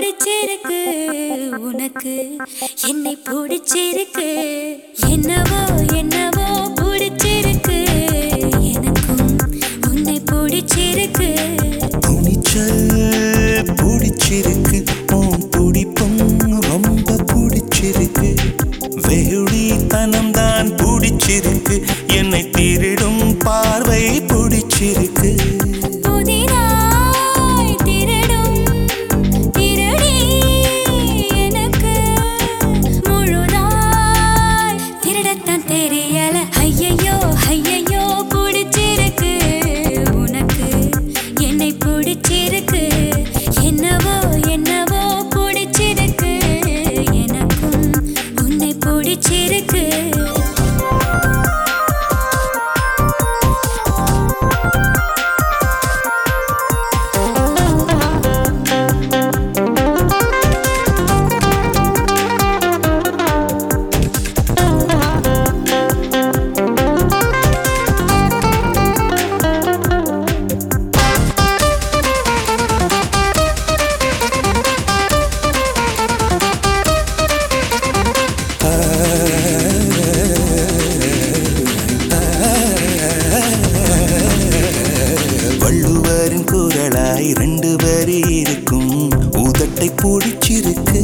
பிடிச்சிருக்கு உனக்கு என்னை பிடிச்சிருக்கு. என்னவோ என்னவோ பிடிச்சிருக்கு. எனக்கும் உன்னை பிடிச்சிருக்கு. துணிச்சல் பிடிச்சிருக்கு உன் துடிப்பும் ரொம்ப பிடிச்சிருக்கு. வெகுளித்தனம் தான் பிடிச்சிருக்கு என்னை திருடி வள்ளுவரின் குரலாய் ரெண்டு வரி இருக்கும். உதட்டை பிடிச்சிருக்கு.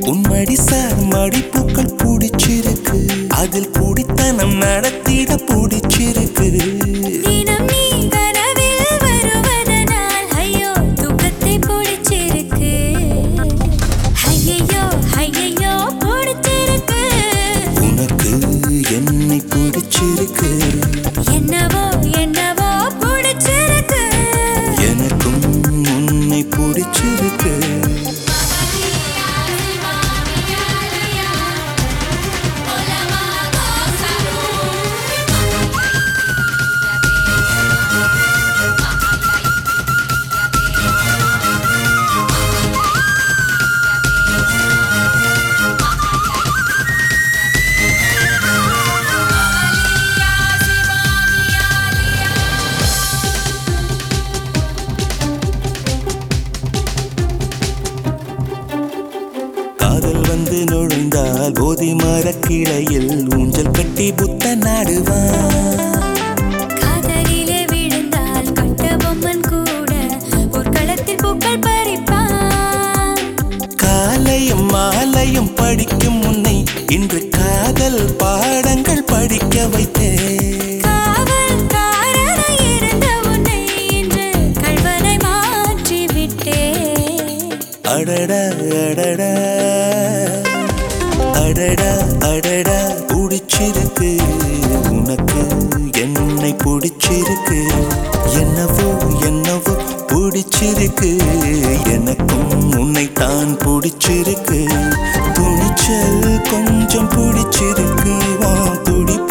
உன்மடி சார் மடிப்புக்கள் பிடிச்சிருக்கு. அதில் குடித்தனம் நடத்திட பிடிச்சிருக்கு. மரக்கிளையில் ஊஞ்சல் கட்டி புத்த நாடுவான். காலையும் மாலையும் படிக்கும் முன்னை இன்று காதல் பாடங்கள் படிக்க வைத்தேன் அடடா அடடா பிடிச்சிருக்கு உனக்கு என்னை பிடிச்சிருக்கு. என்னவோ என்னவோ பிடிச்சிருக்கு. எனக்கும் உன்னை தான் பிடிச்சிருக்கு. துணிச்சல் கொஞ்சம் பிடிச்சிருக்கு. வா துடி